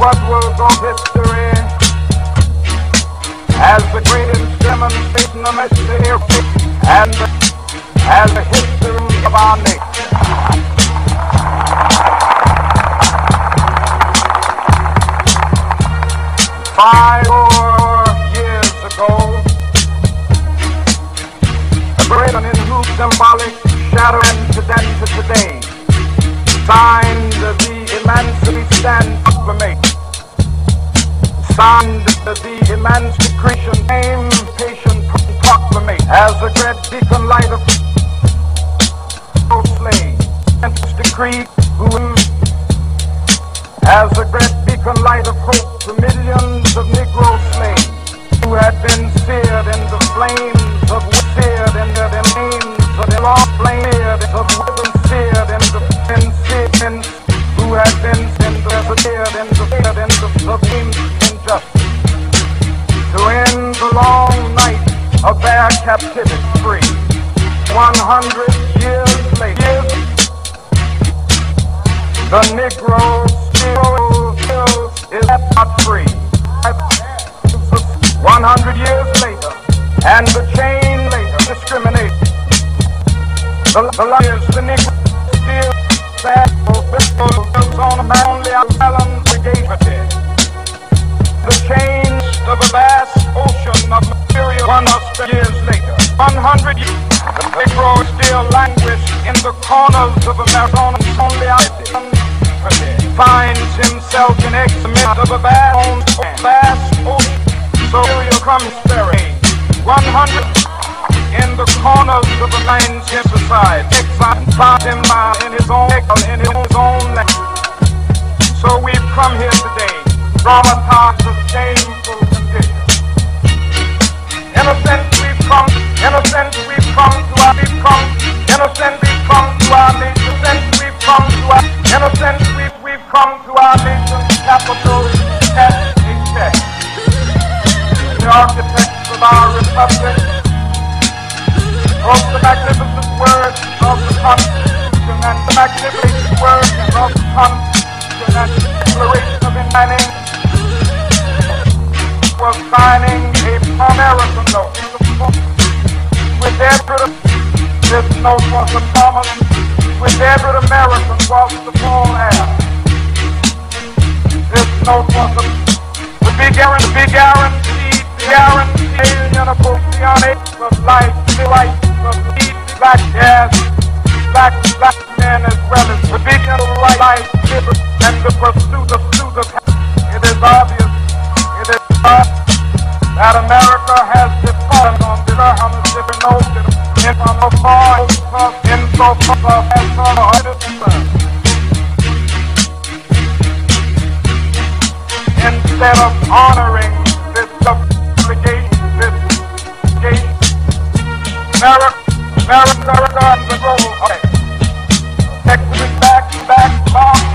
what history as the greatest demonstration of history and as the history of our nation. Emancipation Proclamation, signed the Emancipation Patient Proclamation as a great beacon light of slaves, and decree who as a great beacon light of hope to millions of Negro slaves who had been seared in the flames of seared in the names of the long flames of women seared in the sins who had been captivity free. 100 years later, the Negro still, still is not free. 100 years later, and the chain later discrimination. The, the liars, the Negro still sad, on a only island finds himself in excellence of a vast, vast. So here comes Sperry, 100 in the corners of the mind's emphasized. Exile finds him in his own in his own land. So we've come here today, traumatized of shameful conditions. Innocent we've come, innocent we've come to our, we've come, innocent we've come to our innocent we've come to our, innocent the Constitution and the words of the the was signing a note. With every this note was a promise with every American was the full air no fucker. The big guarantee, big guarantee, guarantee, universal of life, the of lead, black gas, black, black man as well as the big right life, and the pursuit of, pursuit of It is obvious, it is obvious that America has defaulted on the on different notes in from afar, in so far as far as instead of honoring this obligation, this obligation. America, America, America, the okay. Texas back, back, long